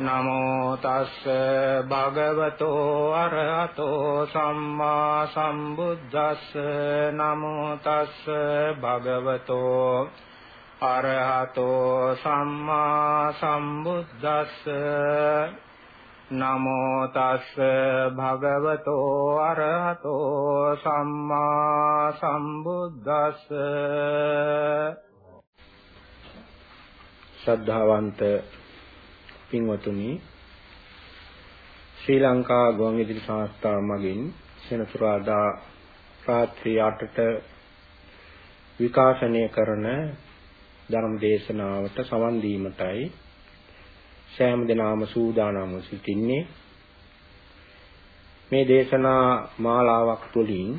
නමෝ තස්ස භගවතෝ අරහතෝ සම්මා සම්බුද්දස්ස නමෝ තස්ස භගවතෝ අරහතෝ සම්මා සම්බුද්දස්ස නමෝ තස්ස භගවතෝ අරහතෝ සම්මා සම්බුද්දස්ස ශ්‍රද්ධාවන්ත පින්වතුනි ශ්‍රී ලංකා ගුවන්විදුලි සංස්ථාව මගින් සෙනසුරාදා රාත්‍රී 8ට විකාශනය කරන ධර්ම දේශනාවට සවන් දීමටයි සෑම දිනම සූදානම්ව සිටින්නේ. මේ දේශනා මාලාවක් තුළින්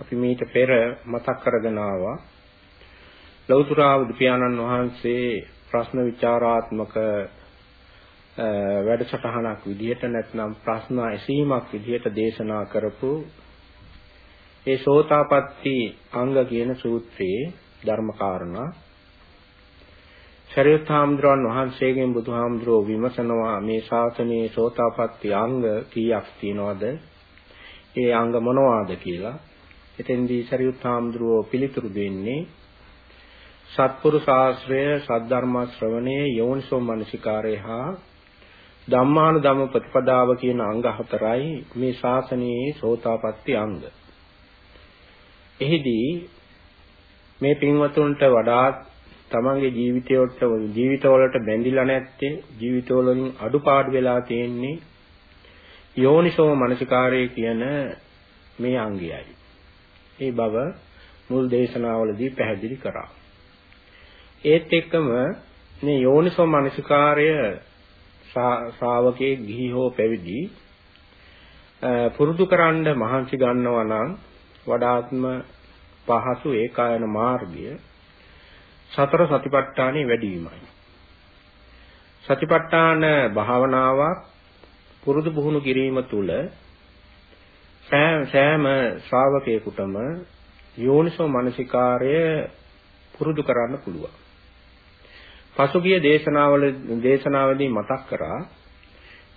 අපි මීට පෙර මතක් කරගෙන ආවා. ලෞතර බුදු පියාණන් වහන්සේ ප්‍රශ්න විචාරාත්මක වැඩසටහනක් විදිහට නැත්නම් ප්‍රශ්න ඇසීමක් විදිහට දේශනා කරපු ඒ සෝතාපට්ටි අංග කියන සූත්‍රයේ ධර්ම කාරණා ශරීරත් හාමුදුරන් වහන්සේගෙන් බුදුහාමුදුරෝ විමසනවා මේ ශාසනයේ සෝතාපට්ටි අංග කීයක් තියෙනවද? ඒ අංග මොනවාද කියලා. එතෙන්දී ශරීරත් හාමුදුරෝ පිළිතුරු දෙන්නේ සත්පුරු ශාස්ත්‍රය සද්ධර්ම ශ්‍රවණයේ යෝනිසෝ මනසිකාරය හා ධම්මාන ධම්ම ප්‍රතිපදාව කියන අංග හතරයි මේ ශාසනයේ සෝතාපට්ටි අංග. එහිදී මේ පින්වතුන්ට වඩාත් තමන්ගේ ජීවිතයට ජීවිතවලට බැඳිලා නැත්තේ ජීවිතවලින් අඩුපාඩු වෙලා තියෙන්නේ යෝනිසෝ මනසිකාරය කියන මේ අංගයයි. ඒ බව මුල් දේශනාවලදී පැහැදිලි කරා. ඒත් එක්කම මේ යෝනිසෝ මනසිකාරය ශ්‍රාවකේ ගිහි හෝ පැවිදි පුරුදු කරන්න මහන්සි ගන්නවා නම් වඩාත්ම පහසු ඒකායන මාර්ගය සතර සතිපට්ඨානෙ වැඩි වීමයි. සතිපට්ඨාන භාවනාවක් පුරුදු පුහුණු කිරීම තුළ සෑම ශ්‍රාවකයෙකුටම යෝනිසෝ මනසිකාරය පුරුදු කරන්න පුළුවන්. පසුගිය දේශනාවල දේශනාවදී මතක් කරා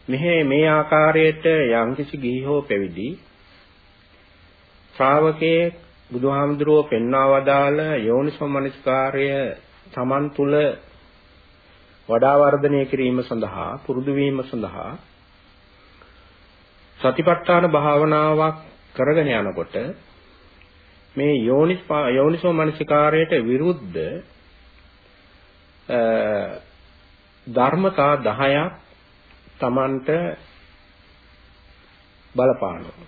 මෙහි මේ ආකාරයට යම්කිසි ගිහි හෝ පැවිදි ශ්‍රාවකයේ බුදුහාමුදුරුවෝ පෙන්වා වදාළ යෝනිසෝමනස්කාරය Taman තුල වඩා වර්ධනය කිරීම සඳහා පුරුදු වීම සඳහා සතිපට්ඨාන භාවනාවක් කරගෙන යනකොට මේ යෝනිස් යෝනිසෝ මනසිකාරයට විරුද්ධ ධර්මතා 10ක් Tamanට බලපානවා.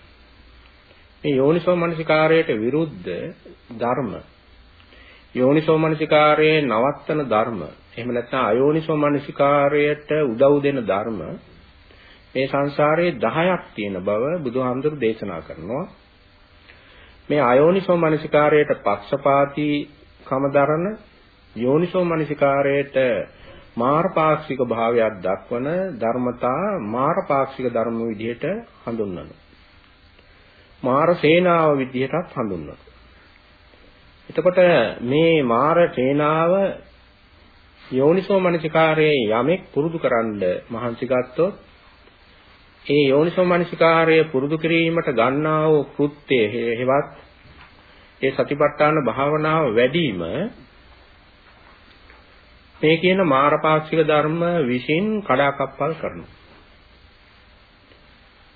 මේ යෝනිසෝ මනසිකාරයට විරුද්ධ ධර්ම යෝනිසෝ මනසිකාරයේ නවත්තන ධර්ම එහෙම නැත්නම් අයෝනිසෝ මනසිකාරයට උදව් දෙන ධර්ම මේ සංසාරයේ 10ක් තියෙන බව බුදුහාමුදුරු දේශනා කරනවා මේ අයෝනිසෝ මනසිකාරයට පක්ෂපාතී කම දරන යෝනිසෝ මනසිකාරයට මාරපාක්ෂික භාවයක් දක්වන ධර්මතා මාරපාක්ෂික ධර්ම විදිහට හඳුන්වනවා. මාර සේනාව විදිහටත් හඳුන්වනවා. එතකොට මේ මාර සේනාව යෝනිසෝ මනසිකාරයේ යමෙක් පුරුදු කරන්න මහන්සි ගත්තොත් ඒ යෝනිසෝ මනසිකාරය පුරුදු කිරීමට ගන්නා වූ කෘත්‍ය හේවත් ඒ සතිපට්ඨාන භාවනාව වැඩිම මේ කියන මාරපාක්ෂික ධර්ම විසින් කඩාකප්පල් කරනවා.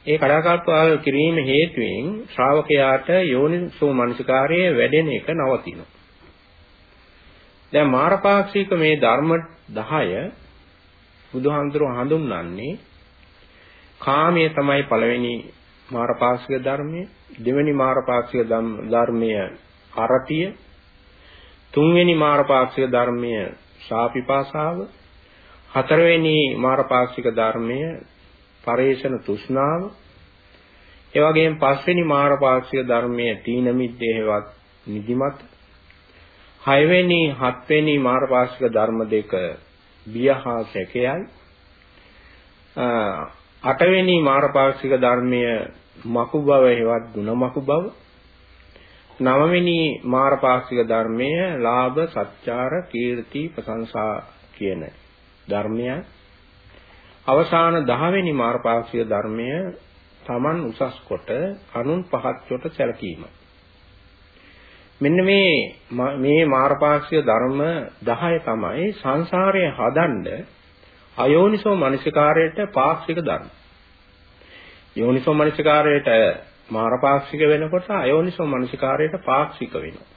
ඒ කඩාකප්පල් කිරීම හේතුවෙන් ශ්‍රාවකයාට යෝනිසෝ මනසිකාරයේ වැඩෙන එක නවතිනවා. දැන් මාරපාක්ෂික මේ ධර්ම 10 බුදුහාමුදුරුවෝ හඳුන්වන්නේ කාමයේ තමයි පළවෙනි මාරපාක්ෂික ධර්මය, දෙවෙනි මාරපාක්ෂික ධර්මය අරතිය, තුන්වෙනි මාරපාක්ෂික ධර්මය ශාපිපාසාව, හතරවෙනි මාරපාක්ෂික ධර්මය පරේෂණ තෘෂ්ණාව, ඒ වගේම පස්වෙනි මාරපාක්ෂික ධර්මය තීන මිද්දේවත් නිදිමත, හයවෙනි හත්වෙනි මාරපාක්ෂික ධර්ම දෙක බිය හා සැකයයි. අටවෙනි මාරපාක්ෂික ධර්මය මකු බව හේවත් ಗುಣ මකු බව නවවෙනි මාරපාක්ෂික ධර්මය ලාභ සත්‍චාර කීර්ති ප්‍රශංසා කියන ධර්මය අවසාන 10 වෙනි මාර්ගපාක්ෂික ධර්මය Taman උසස් කොට අනුන් පහත් කොට සැලකීම. මෙන්න මේ මේ මාර්ගපාක්ෂික ධර්ම 10 තමයි සංසාරයේ හදන්න අයෝනිසෝ මනසිකාරයට පාක්ෂික ධර්ම. යෝනිසෝ මනසිකාරයට මාර්ගපාක්ෂික වෙනකොට අයෝනිසෝ මනසිකාරයට පාක්ෂික වෙනවා.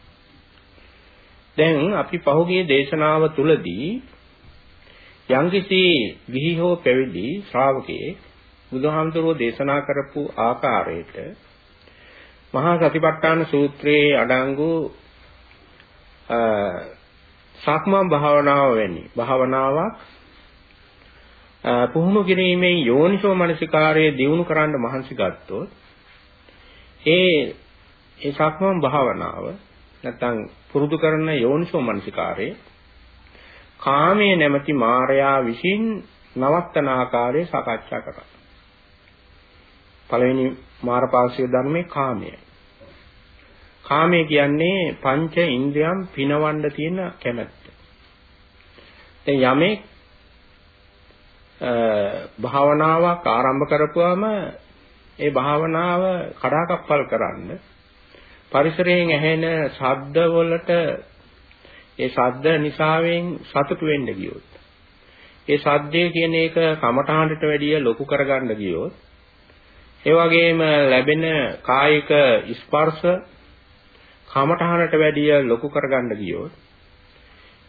දැන් අපි පහුගිය දේශනාව තුලදී යම්කිසි ගිහි හෝ පැවිදි ශ්‍රාවකයෙක් බුදුහාමුදුරුවෝ දේශනා කරපු ආකාරයට මහා සතිපට්ඨාන සූත්‍රයේ අඩංගු සක්මන් භාවනාව වැනි භාවනාවක් පුහුණු කිරීමෙන් යෝනිසෝ මනසිකාරයේ දියුණු කරන්න මහන්සි ගත්තොත් ඒ ඒ සක්මන් භාවනාව නැත්නම් පුරුදු කරන යෝනිසෝ මනසිකාරයේ කාමයේ නැමැති මායයා විසින් නවත්තන ආකාරය සාකච්ඡා කරා. පළවෙනි මාරපාක්ෂික ධර්මයේ කාමය. කාමය කියන්නේ පංච ඉන්ද්‍රියම් පිනවන්න තියෙන කැමැත්ත. දැන් යමෙක් භාවනාවක් ආරම්භ කරපුවාම ඒ භාවනාව කඩාකප්පල් කරන්න පරිසරයෙන් ඇහෙන ශබ්ද වලට ඒ ශබ්ද නිසාවෙන් සතුටු වෙන්න ගියොත් ඒ ශබ්දය කියන එක කමඨහඬට වැඩිය ලොකු කරගන්න ගියොත් ඒ වගේම ලැබෙන කායික ස්පර්ශ කමඨහඬට වැඩිය ලොකු කරගන්න ගියොත්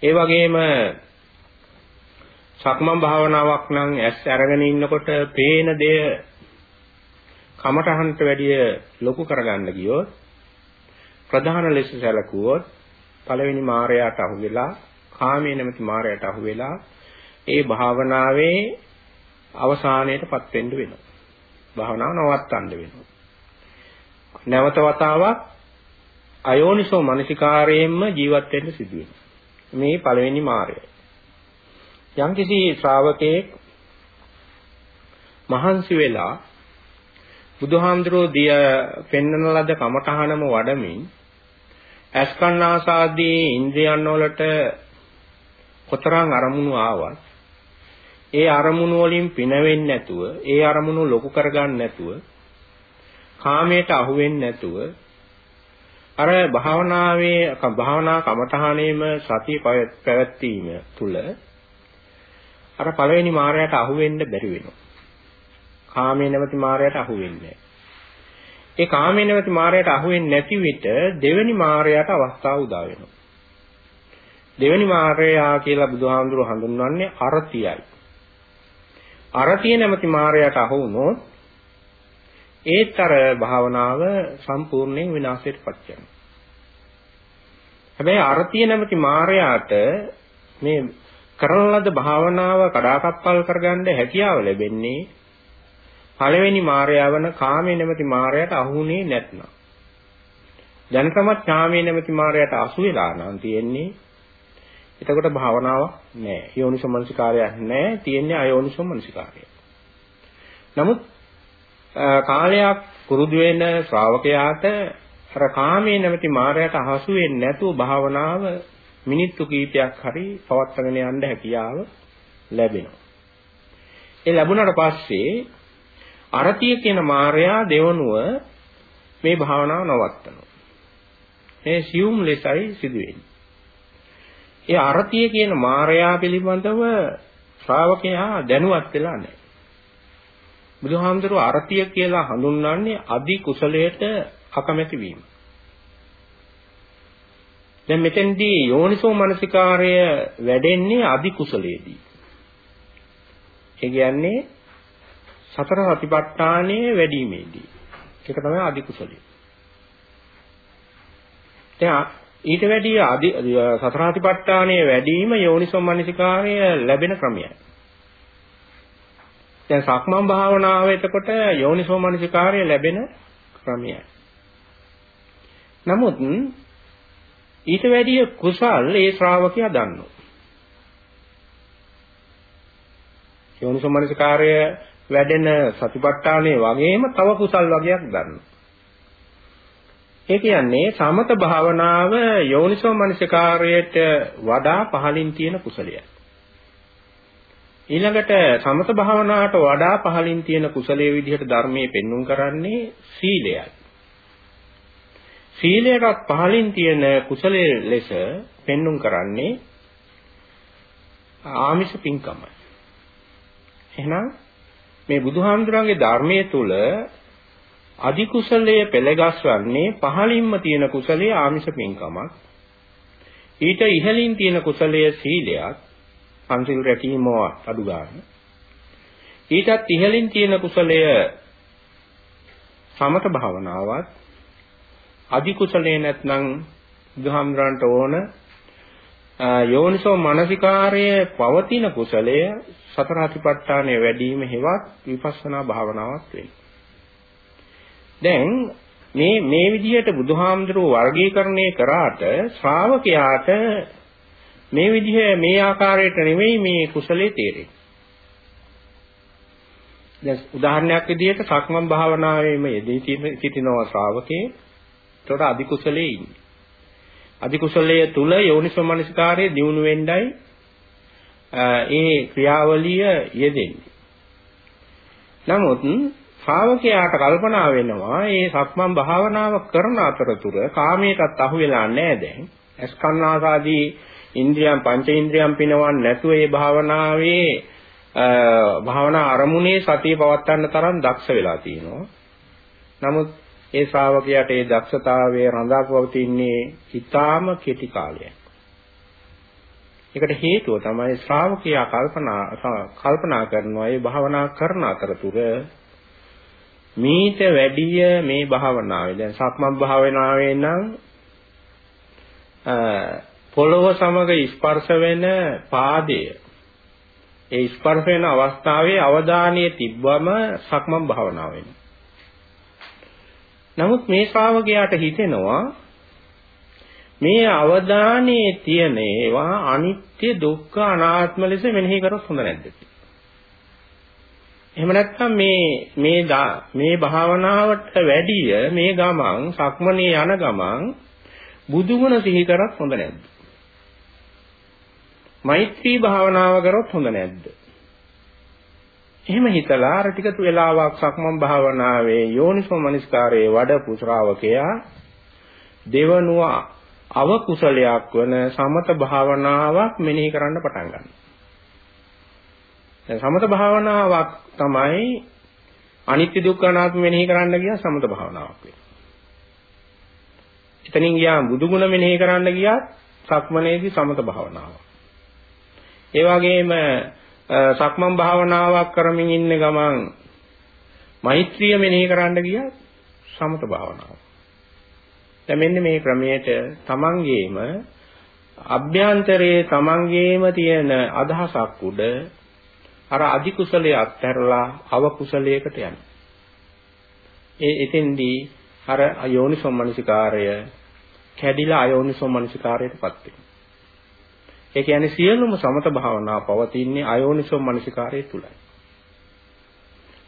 ඒ වගේම සක්මන් භාවනාවක් නම් ඇස් අරගෙන ඉන්නකොට පේන දේ කමඨහඬට වැඩිය ලොකු කරගන්න ගියොත් ප්‍රධාන ලෙස සැලකුවොත් පළවෙනි මායයට අහු වෙලා කාමයේ නැමැති මායයට අහු වෙලා ඒ භාවනාවේ අවසානයටපත් වෙන්න වෙනවා. භාවනාව නවත්තන්න වෙනවා. නැවත වතාවක් අයෝනිසෝ මනසිකාරයෙන්ම ජීවත් වෙන්න සිදු වෙනවා. මේ පළවෙනි මායය. යම්කිසි ශ්‍රාවකෙක් මහන්සි වෙලා බුදුහාමුදුරෝ දිය පෙන්වන ලද කමඨහනම වඩමින් ඇස්කන්නාසාදී ඉන්ද්‍රියන් වලට කොතරම් අරමුණු ආවත් ඒ අරමුණු වලින් පිනවෙන්නේ නැතුව ඒ අරමුණු ලොකු කරගන්න නැතුව කාමයට අහු වෙන්නේ නැතුව අර භාවනාවේ භාවනා කමඨහණේම සතිය පැවැත්වීම තුල අර පළවෙනි මායයට අහු වෙන්න බැරි වෙනවා. කාමයේ නැමැති මායයට අහු වෙන්නේ ඒ කාමයේ නැවති මායයට අහු වෙන්නේ නැති විට දෙවෙනි මායයට අවස්ථාව උදා වෙනවා. දෙවෙනි මායයා කියලා බුදුහාමුදුරුවෝ හඳුන්වන්නේ අරතියයි. අරතිය නැමැති මායයට අහු වුණොත් ඒතර භාවනාව සම්පූර්ණයෙන් විනාශයටපත් වෙනවා. හැබැයි අරතිය නැමැති මායයට මේ කරන ලද භාවනාව කඩාකප්පල් කරගන්න හැකියාව ලැබෙන්නේ පළවෙනි මායя වන කාමයේ නැමැති මායයට අහුුනේ නැත්නම්. දැන් තමත් කාමයේ නැමැති මායයට අසු වෙලා නම් තියෙන්නේ. එතකොට භාවනාවක් නැහැ යෝනිසෝමනසිකාරයක් නැහැ තියෙන්නේ අයෝනිසෝමනසිකාරය. නමුත් කාලයක් පුරුදු වෙන ශ්‍රාවකයාට අර කාමයේ නැමැති මායයට අහසු වෙන්නේ නැතුව භාවනාව මිනිත්තු කීපයක් හරි පවත්වාගෙන යන්න හැකියාව ලැබෙනවා. ඒ ලැබුණාට පස්සේ අරතිය කියන මායයා දෙවනුව මේ භාවනාව නවත්තනවා. මේ සියුම් ලෙසයි සිදුවෙන්නේ. ඒ අරතිය කියන මායයා පිළිබඳව ශ්‍රාවකයා දැනුවත් වෙලා නැහැ. බුදුහාමුදුරුව අරතිය කියලා හඳුන්වන්නේ අදි කුසලයට අකමැති වීම. දැන් මෙතෙන්දී යෝනිසෝ මනසිකාරය වැඩෙන්නේ අදි කුසලයේදී. ඒ කියන්නේ සතර සතිපට්ඨානයේ වැඩිීමේදී. ඒක තමයි අදි කුසලය. දැන් ඊට වැඩිය අදි සතර සතිපට්ඨානයේ වැඩිම යෝනිසෝ මනසිකාරය ලැබෙන ක්‍රමයයි. දැන් සක්මන් භාවනාව එතකොට යෝනිසෝ මනසිකාරය ලැබෙන ක්‍රමයයි. නමුත් ඊට වැඩිය කුසල් ඒ ශ්‍රාවකයා දන්නවා. යෝනිසෝ මනසිකාරය වැඩෙන සතිපට්ඨානයේ වගේම තව කුසල් වගේක් ගන්නවා. ඒ කියන්නේ සමත භාවනාව යෝනිසෝ මනසිකාරයට වඩා පහළින් තියෙන කුසලයක්. ඊළඟට සමත භාවනාවට වඩා පහළින් තියෙන කුසලයේ විදිහට ධර්මයේ පෙන්눔 කරන්නේ සීලයයි. සීලයටත් පහළින් තියෙන කුසලයේ ලෙස පෙන්눔 කරන්නේ ආමිෂ පින්කමයි. එහෙනම් මේ බුදුහාමුදුරන්ගේ ධර්මයේ තුල අධි කුසලයේ පෙළගස්වන්නේ පහළින්ම තියෙන කුසලයේ ආමිෂ පින්කමක්. ඊට ඉහළින් තියෙන කුසලයේ සීලයක් පන්සිල් රැකීම අඩු ගන්න. ඊටත් ඉහළින් තියෙන කුසලය සමත භාවනාවත් අධි කුසලේ නැත්නම් බුදුහාමුදුරන්ට ඕන යෝනිසෝ මනසිකාරයේ පවතින කුසලය සතර අතිපට්ඨානය වැඩිම හේවත් විපස්සනා භාවනාවක් වෙන්නේ. දැන් මේ මේ විදිහට බුදුහාමුදුරුව වර්ගීකරණය කරාට ශ්‍රාවකයාට මේ විදිහ මේ ආකාරයට නෙමෙයි මේ කුසලයේ තේරෙන්නේ. දැන් උදාහරණයක් විදිහට සක්මන් භාවනාවේම යෙදී සිටිනවා ශ්‍රාවකේ. ඒකට අධි කුසලයේ ඉන්නේ. අධි කුසලයේ තුල යෝනිසෝමනසිකාරයේ දියුණු වෙන්නයි ඒ ක්‍රියාවලිය යෙදෙන්නේ. නමුත් ශ්‍රාවකයාට කල්පනා වෙනවා මේ සක්මන් භාවනාව කරන අතරතුර කාමයටත් අහු වෙලා නැහැ දැන්. අස්කන්නාසාදී ඉන්ද්‍රියන් පංච ඉන්ද්‍රියන් පිනවන්නේ නැතුව මේ භාවනාවේ භාවනා අරමුණේ සතිය පවත්වන්න තරම් දක්ෂ වෙලා තියෙනවා. නමුත් ඒ ශ්‍රාවකයාට ඒ දක්ෂතාවය රඳා පවතින්නේ ඊටාම කෙටි කාලයක්. ඒකට හේතුව තමයි ශ්‍රාවකයා කල්පනා කල්පනා කරනවා මේ භාවනා කරන අතරතුර මීට වැඩිය මේ භාවනාවේ දැන් සක්මන් භාවනාවේ නම් පොළොව සමග ස්පර්ශ වෙන පාදය ඒ ස්පර්ශ වෙන අවස්ථාවේ අවධානය තිබ්බම සක්මන් භාවනාව වෙනවා. නමුත් මේ ශ්‍රාවකයාට හිතෙනවා මේ අවධානයේ තියෙන ඒවා අනිත්‍ය දුක්ඛ අනාත්ම ලෙස මෙනෙහි කරොත් හොඳ නැද්ද එහෙම නැත්නම් මේ මේ මේ භාවනාවට වැඩිය මේ ගමන් සක්මනේ යන ගමන් බුදුගුණ සිහි කරත් හොඳ නැද්ද මෛත්‍රී භාවනාව කරොත් හොඳ නැද්ද? එහෙම හිතලා අර ටික වෙලාවක් සක්මන් භාවනාවේ යෝනිසෝ මනස්කාරයේ වඩපු ශ්‍රාවකයා දෙවනුව අවකුසලයක් වන සමත භාවනාවක් මෙනෙහි කරන්න පටන් ගන්නවා. දැන් සමත භාවනාවක් තමයි අනිත්‍ය දුක්ඛ අනාත්ම මෙනෙහි කරන්න ගියා සමත භාවනාවක් වෙනවා. එතනින් ගියා බුදුගුණ මෙනෙහි කරන්න ගියා සක්මනේදී සමත භාවනාවක්. ඒ වගේම සක්මන් භාවනාවක් කරමින් ඉන්න ගමන් මෛත්‍රිය මෙනෙහි කරන්න ගියා සමත භාවනාව. දැන් මෙන්න මේ ක්‍රමයට තමන්ගේම අභ්‍යන්තරයේ තමන්ගේම තියෙන අදහසක් උඩ අර අධි කුසලයේ අත්හැරලා අව කුසලයකට යන. ඒ එතෙන්දී අර අයෝනිසෝමනසිකාරය කැඩිලා අයෝනිසෝමනසිකාරයටපත් වෙනවා. ඒ කියන්නේ සියලුම සමත භාවනා පවතින්නේ අයෝනිසෝ මනසිකාරයේ තුලයි.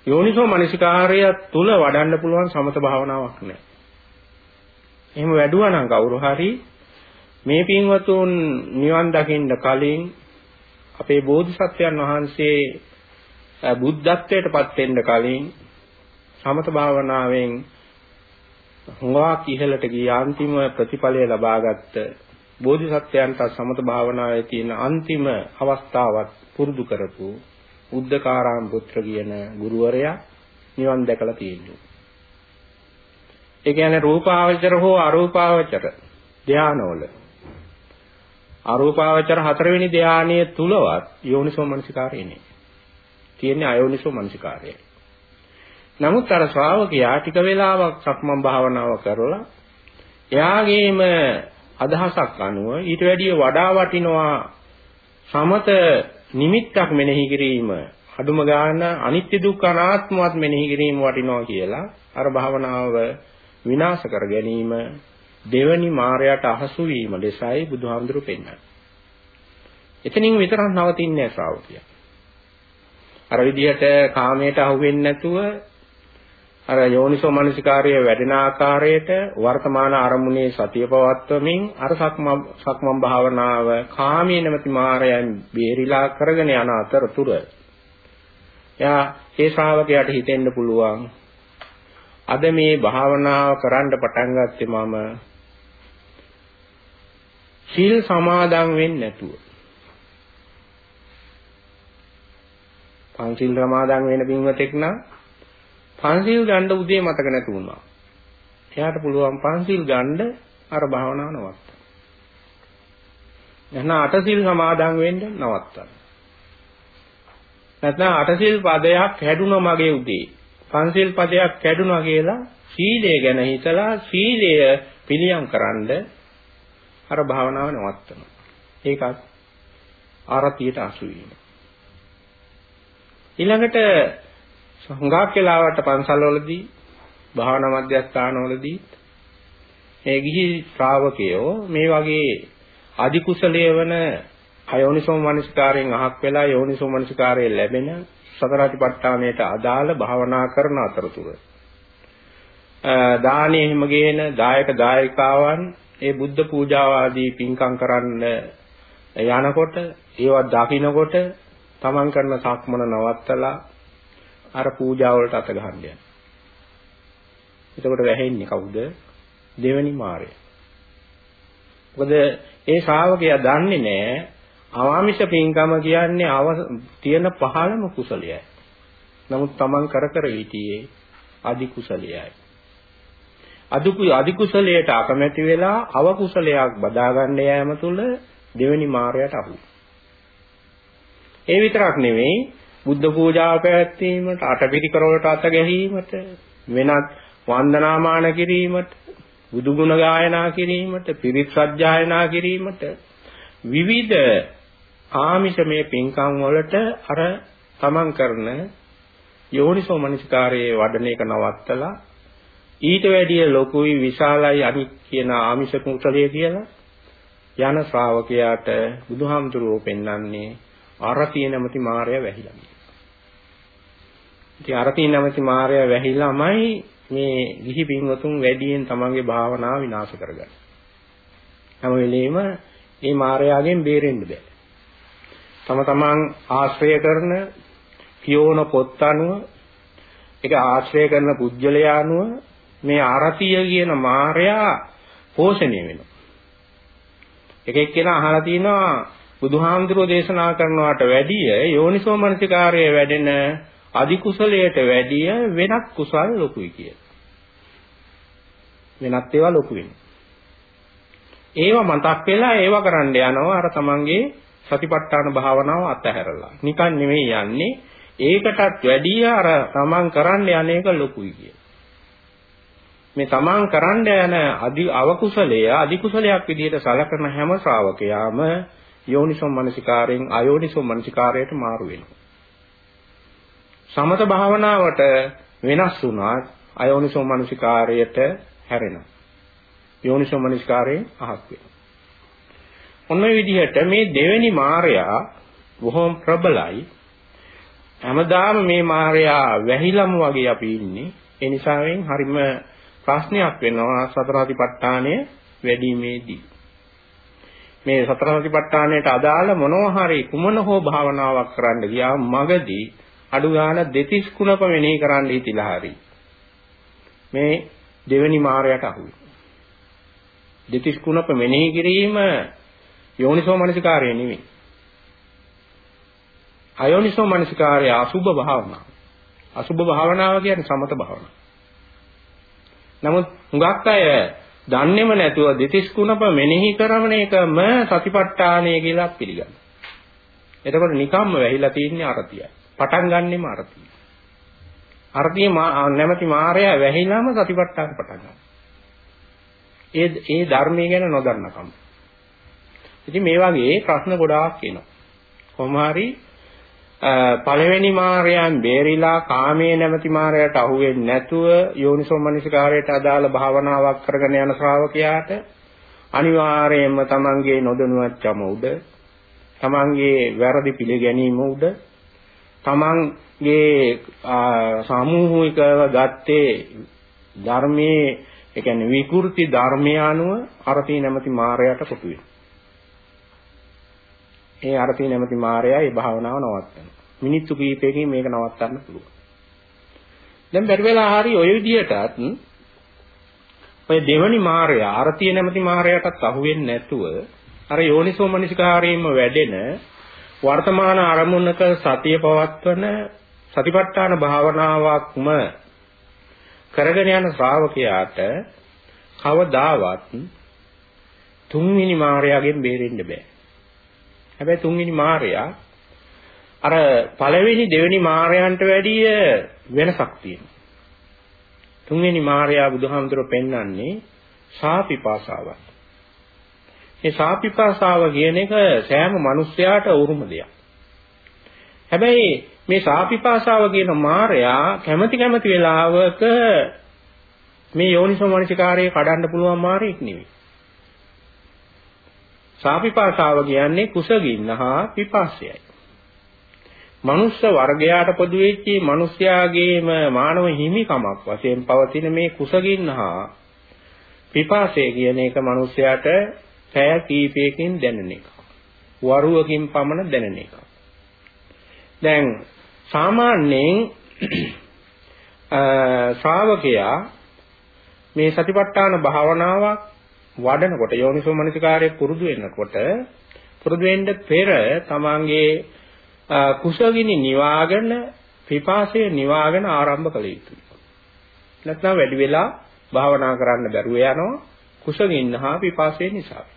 යෝනිසෝ මනසිකාරය තුල වඩන්න පුළුවන් සමත භාවනාවක් නෑ. එහෙම වැඩුවා නම් කවුරු හරි මේ පින්වතුන් නිවන් දකින්න කලින් අපේ බෝධිසත්වයන් වහන්සේ බුද්ධත්වයට පත් වෙන්න කලින් සමත භාවනාවෙන් හුඟක් ඉහළට ගිය අන්තිම ප්‍රතිඵලය ලබාගත්ත බෝධිසත්වයන්ට සමත භාවනාවේ තියෙන අන්තිම අවස්ථාවත් පුරුදු කරපු උද්දකාරාම පුත්‍ර කියන ගුරුවරයා නිවන් දැකලා තියෙන්නේ. ඒ කියන්නේ රූපාවචර හෝ අරූපාවචර ධානවල අරූපාවචර හතරවෙනි ධානයේ තුලවත් යෝනිසෝ මනසිකාරය නේ. තියෙන්නේ අයෝනිසෝ මනසිකාරයයි. නමුත් අර ශ්‍රාවකයා ටික වෙලාවක් සක්මන් භාවනාව කරලා එයාගේම අදහසක් අනුව ඊට වැඩිය වඩා වටිනවා සමත නිමිත්තක් මෙනෙහි කිරීම අඩුම ගන්න අනිත්‍ය දුක්ඛ අනාත්මවත් මෙනෙහි කිරීම වටිනවා කියලා අර භාවනාව විනාශ කර ගැනීම දෙවනි මායයට අහසු වීම ලෙසයි බුදුහාමුදුරු පෙන්වන්නේ. එතනින් විතරක් නවතින්නේ නැහැ ශ්‍රාවකයා. අර විදිහට කාමයට අහු වෙන්නේ නැතුව අර යෝනිසෝ මනසිකාර්යය වැඩෙන ආකාරයට වර්තමාන අරමුණේ සතිය පවත්වමින් අර සක්ම සක්මන් භාවනාව කාමයේ නැමැති මායයන් බේරිලා කරගෙන යන අතරතුර. එයා ඒ ශ්‍රාවකයාට හිතෙන්න පුළුවන් අද මේ භාවනාව කරන්න පටන් ගත්තේ මම සීල් සමාදන් වෙන්නේ නැතුව. පංචිල් සමාදන් වෙන පින්වතෙක් නම් පන්සිල් ගන්න උදේ මතක නැති වුණා. එයාට පුළුවන් පන්සිල් ගන්න අර භාවනාව නවත්තන්න. එහෙනම් අටසිල් සමාදන් වෙන්න නවත්තන්න. නැත්නම් අටසිල් පදයක් හැදුනා මගේ උදේ. පන්සිල් පදයක් කැඩුනා කියලා සීලය ගැන හිතලා සීලය පිළියම් කරන්ඩ අර භාවනාව නවත්තනවා. ඒකත් ආරතියට අසු වීම. ඊළඟට හුඟක් වෙලාවට පන්සල්වලදී භාවනා මධ්‍යස්ථානවලදී මේ ගිහි ශ්‍රාවකයෝ මේ වගේ අධි කුසලයේ වන අයෝනිසෝ මනසිකාරයෙන් අහක් වෙලා යෝනිසෝ මනසිකාරයෙන් ලැබෙන සතරාතිපට්ඨානයට අදාළ භාවනා කරන අතරතුර. දානෙ හිම ගේන දායක දායකාවන් ඒ බුද්ධ පූජාව ආදී පින්කම් කරන්න යනකොට ඒවා දකින්නකොට තමන් කරන සක්මන නවත්තලා අර පූජාව වලට අත ගහන්න යනවා. එතකොට වැහෙන්නේ කවුද? දෙවෙනි මාරය. මොකද ඒ ශ්‍රාවකයා දන්නේ නැහැ අවාමිෂ පින්කම කියන්නේ අව තියෙන පහළම කුසලයයි. නමුත් Taman කර කර හිටියේ අධි කුසලයයි. අදුකු අධි කුසලයට අකමැති වෙලා අව කුසලයක් බදා ගන්න යෑම තුළ දෙවෙනි මාරයට අහු. ඒ විතරක් නෙවෙයි බුද්ධ පූජාව පැවැත්වීමට, අටපිරිකර වලට අත ගැනීමට, වෙනත් වන්දනාමාන කිරීමට, බුදු ගුණ ගායනා කිරීමට, පිරිත් සජ්ජායනා කිරීමට විවිධ ආමිෂමය පින්කම් වලට අර තමන් කරන යෝනිසෝ මනසිකාරයේ වඩන එක නවත්තලා ඊට වැඩිය ලොකුයි විශාලයි අනික් කියන ආමිෂ කුසලයේ කියලා යන ශ්‍රාවකයාට බුදුහාමුදුරුවෝ පෙන්වන්නේ අරතිය නැමැති මායя වැහිලා. ඉතින් අරතින් නැමැති මායя වැහිලාමයි මේ ගිහි පින්වතුන් වැඩියෙන් තමන්ගේ භාවනාව විනාශ කරගන්නේ. හැම වෙලෙම මේ මායයාගෙන් බේරෙන්න බෑ. තම තමන් ආශ්‍රය කරන කියෝන පොත් අනුව ඒක ආශ්‍රය කරන පුජ්‍යලයා අනුව මේ ආරතිය කියන මායයා පෝෂණය වෙනවා. එක එක්කෙනා අහලා තිනවා බුදුහාමුදුරෝ දේශනා කරනවාට වැඩිය යෝනිසෝ මනසිකාරයේ වැඩෙන අධි කුසලයට වැඩිය වෙනත් කුසල් ලොකුයි කියලා. වෙනත් ඒවා ලොකු වෙනවා. ඒව මතක් වෙලා ඒව කරන්න යනවා අර තමන්ගේ සතිපට්ඨාන භාවනාව අතහැරලා. නිකන් නෙමෙයි යන්නේ ඒකටත් වැඩිය අර තමන් කරන්න යන්නේක ලොකුයි කියලා. මේ තමන් කරන්න යන අදි අවකුසලය අදි කුසලයක් විදිහට සලකන හැම ශ්‍රාවකයාම යෝනිසෝ මනසිකාරයෙන් අයෝනිසෝ මනසිකාරයට මාරු වෙනවා. සමත භාවනාවට වෙනස් වුණා අයෝනිසෝ මනසිකාරයට හැරෙනවා. යෝනිසෝ මනසිකාරයෙන් අහක් වෙනවා. ඔන්න ඔය විදිහට මේ දෙවෙනි මායя බොහොම ප්‍රබලයි. හැමදාම මේ මායя වැහිලම වගේ අපි ඉන්නේ. ඒ නිසාවෙන් හරිම ප්‍රශ්නයක් වෙනවා සතරාතිපට්ඨානය වැඩිීමේදී. මේ සතරාතිපට්ඨානයට අදාළ මොනවා හරි කුමන හෝ භාවනාවක් කරන්න ගියාම මගදී අඩු ගාන දෙතිස් කුණප මෙනෙහි කරන්න හිතිලා හරි. මේ දෙවෙනි මායයට අහුයි. දෙතිස් කුණප මෙනෙහි කිරීම යෝනිසෝ මනසිකාරය නෙවෙයි. අයෝනිසෝ මනසිකාරය අසුභ භාවනාව. අසුභ භාවනාව කියන්නේ සමත භාවනාව. නමුත් හුඟක් අය දන්නේම නැතුව දෙතිස් කුණප මෙනෙහි කරන එකම සතිපට්ඨානය කියලා පිළිගන්නවා. එතකොට නිකම්ම වැහිලා තියෙන්නේ අරතියයි. පටන් ගන්නෙම අරතිය. අරතිය නැමැති මායя වැහිලාම සතිපට්ඨාන පටන් ගන්නවා. ඒ ඒ ධර්මයේ ගැන නොදන්නකම. ඉතින් මේ වගේ ප්‍රශ්න ගොඩාක් එනවා. කොහොම හරි පළවෙනි මායයන් බේරිලා කාමයේ නැමැති මායයට අහු වෙන්නේ නැතුව යෝනිසෝමනසිකාරයට අදාළ භාවනාවක් කරගෙන යන ශ්‍රාවකයාට අනිවාර්යයෙන්ම තමන්ගේ නොදැනුවත්කම උඩ තමන්ගේ වැරදි පිළිගැනීම උඩ තමන්ගේ සමූහිකව ගත්තේ ධර්මයේ ඒ කියන්නේ විකෘති ධර්මය අනුව අරති නැමැති මායයට කොටු වෙනවා. ඒ අරති නැමැති මායයා මේ භාවනාව නවත්තනවා. මිනිත්තු කිහිපයකින් මේක නවත්තන්න පුළුවන්. දැන් බැරි වෙලා හරි ওই විදිහටත් ඔය දෙවනි මායයා අරති නැමැති මායයටත් අහු වෙන්නේ නැතුව අර යෝනිසෝමනිසිකාරයෙන්ම වැඩෙන වර්තමාන අරමුණක සතිය පවත්වන සතිපට්ඨාන භාවනාවක්ම කරගෙන යන ශ්‍රාවකයාට කවදාවත් තුන්වෙනි මාර්යාගෙන් බේරෙන්න බෑ. හැබැයි තුන්වෙනි මාර්යා අර පළවෙනි දෙවෙනි මාර්යයන්ට වැඩිය වෙනසක් තියෙනවා. තුන්වෙනි මාර්යා බුදුහාමුදුරුවෝ පෙන්වන්නේ සාපිපාසාවක්. මේ සාපිපාසාව කියන එක සෑම මිනිස්යාට උරුම දෙයක්. හැබැයි මේ සාපිපාසාව කියන මායයා කැමැති කැමැති වෙලාවක මේ යෝනිසෝ මනසිකාරයේ කඩන්න පුළුවන් මායෙක් නෙවෙයි. සාපිපාසාව කියන්නේ කුසගින්නහා පිපාසයයි. මනුස්ස වර්ගයාට පොදු වෙච්ච මිනිස්යාගේම මානව හිමිකමක් වශයෙන් පවතින මේ කුසගින්නහා පිපාසය කියන එක මිනිස්යාට පැය කීපයකින් දැනෙන එක. වරුවකින් පමණ දැනෙන එක. දැන් සාමාන්‍යයෙන් ශ්‍රාවකයා මේ සතිපට්ඨාන භාවනාවක් වඩනකොට යෝනිසෝ මනසිකාරයේ පුරුදු වෙනකොට පුරුදු වෙන්න පෙර තමන්ගේ කුසගිනි නිවාගෙන පිපාසය නිවාගෙන ආරම්භ කළ යුතුයි. නැත්නම් වැඩි වෙලා භාවනා කරන්න බැරුව යනවා කුසගින්න හා පිපාසය නිසා.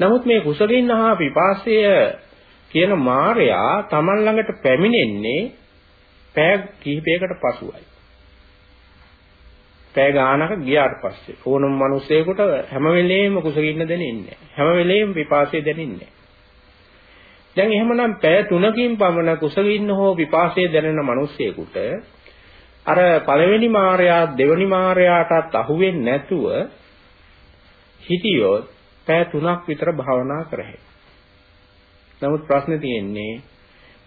නමුත් මේ කුසගින්න හා පිපාසය කියන මායයා Taman ළඟට පැමිණෙන්නේ පෑ කිහිපයකට පසුයි. පෑ ගානක ගියාට පස්සේ ඕනම මිනිසෙකුට හැම වෙලේම කුසගින්න දැනෙන්නේ හැම වෙලේම පිපාසය දැනෙන්නේ දැන් එහෙමනම් පෑ තුනකින් පමණ කුසගින්න හෝ පිපාසය දැනෙන මිනිසෙකුට අර පළවෙනි මායයා දෙවෙනි මායයාටත් අහුවෙන්නේ නැතුව හිටියොත් පෑ තුනක් විතර භාවනා කරහැයි. නමුත් ප්‍රශ්නේ තියෙන්නේ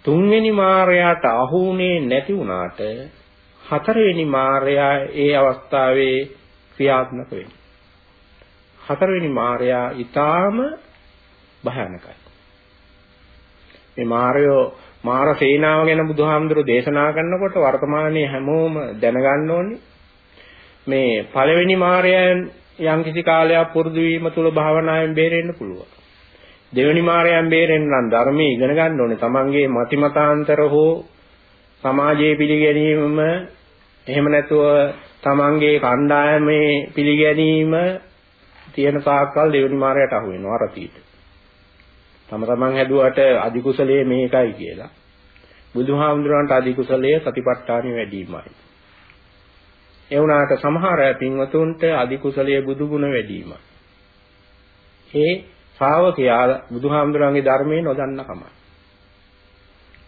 තුන්වෙනි මාරයාට අහුුනේ නැති වුණාට හතරවෙනි මාරයා ඒ අවස්ථාවේ ක්‍රියාත්මක වෙනවා. හතරවෙනි මාරයා ඊටාම භයානකයි. මේ මාරයෝ මාර සේනාව ගැන බුදුහාමුදුරු දේශනා කරනකොට වර්තමානයේ හැමෝම දැනගන්න ඕනේ මේ පළවෙනි මාරයන් යම්කිසි කාලයක් පුරුදු වීම තුල භාවනාවෙන් බේරෙන්න පුළුවන්. දෙවෙනි මායයන් බේරෙන්න නම් ධර්මයේ ඉගෙන ගන්න ඕනේ. Tamange මතිමතාන්තර හෝ සමාජයේ පිළිගැනීමම එහෙම නැතුව Tamange කණ්ඩායමේ පිළිගැනීම තියෙන තාක්කල් දෙවෙනි මායයට අහු වෙනවා රතීට. තම තමන් හැදුවට අධිකුසලයේ මේකයි කියලා. බුදුහාමුදුරන්ට අධිකුසලයේ සතිපට්ඨානෙ වැඩිමයි. ඒ වුණාට සමහර පින්වතුන්ට අධිකුසලයේ බුදුගුණ වැඩිමයි. ඒ ශ්‍රාවකයා බුදුහාමුදුරන්ගේ ධර්මයේ නොදන්න කමයි.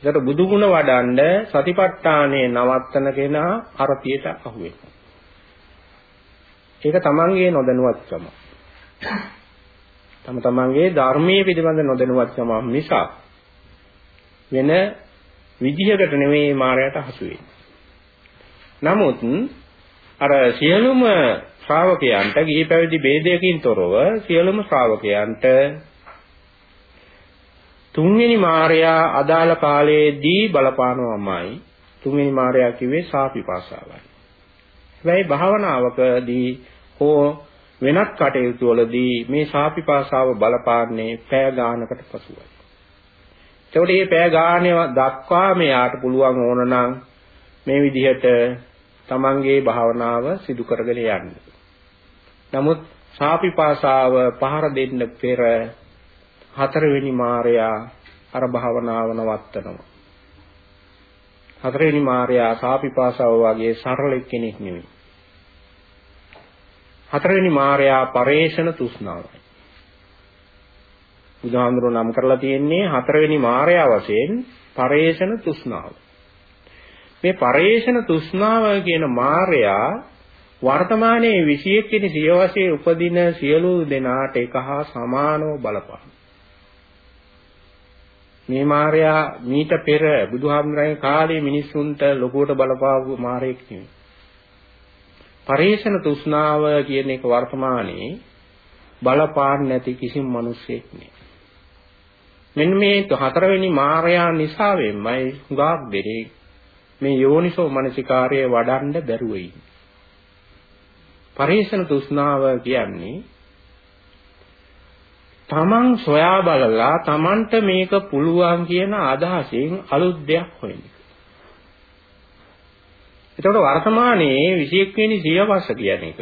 ඒකට බුදු ගුණ වඩන්න සතිපට්ඨානේ නවත්තන කෙනා අරතියට අහු වෙනවා. ඒක තමන්ගේ නොදැනුවත්කම. තම තමන්ගේ ධර්මයේ පිළිබඳ නොදැනුවත්කම නිසා වෙන විදිහකට නෙවෙයි මායයට හසු වෙන්නේ. නමුත් අර සියලුම ශ්‍රාවකයන්ට ගිහි පැවිදි ભેදයකින් තොරව සියලුම ශ්‍රාවකයන්ට තුන්වෙනි මාර්යා අදාළ කාලයේදී බලපානවමයි තුන්වෙනි මාර්යා කිව්වේ සාපිපාසාවයි. හැබැයි භාවනාවකදී හෝ වෙනත් කටයුතු වලදී මේ සාපිපාසාව බලපාන්නේ පෑ ගානකට පසුයි. එතකොට මේ පෑ ගානේ දක්වා මෙයාට පුළුවන් ඕන නම් මේ විදිහට තමන්ගේ භාවනාව සිදු කරගෙන යන්න. නමුත් සාපිපාසාව පහර දෙන්න පෙර හතරවෙනි මාරයා අර භාවනාව නවත්තනවා. හතරවෙනි මාරයා සාපිපාසාව වගේ සරල කෙනෙක් නෙවෙයි. හතරවෙනි මාරයා පරේෂණ තෘෂ්ණාවයි. බුදුහාමුදුරුවෝ නම් කරලා තියෙන්නේ හතරවෙනි මායя වශයෙන් පරේෂණ තෘෂ්ණාව. මේ පරේෂණ තෘෂ්ණාව කියන මායයා වර්තමානයේ 21 වෙනි සියවසේ උපදින සියලු දෙනාට එක හා සමානව බලපාන. මේ මායයා මීට පෙර බුදුහාමුදුරන්ගේ කාලේ මිනිසුන්ට ලොකුවට බලපාපු මායෙක් නෙවෙයි. පරේෂණ තෘෂ්ණාව කියන එක වර්තමානයේ බලපාන්න නැති කිසිම මිනිසෙක් නෑ. මෙන්න මේ හතරවෙනි මායයා නිසා වෙම්මයි හුඟක් දෙරේ මේ යෝනිසෝ මනසිකාර්යය වඩන්න බැරුව ඉන්නේ. පරිේශන තෘෂ්ණාව කියන්නේ තමන් සොයා බලලා තමන්ට මේක පුළුවන් කියන අදහසෙන් අලුත් දෙයක් හොයන එක. එතකොට වර්තමානයේ 21 වෙනි සියවස කියන එක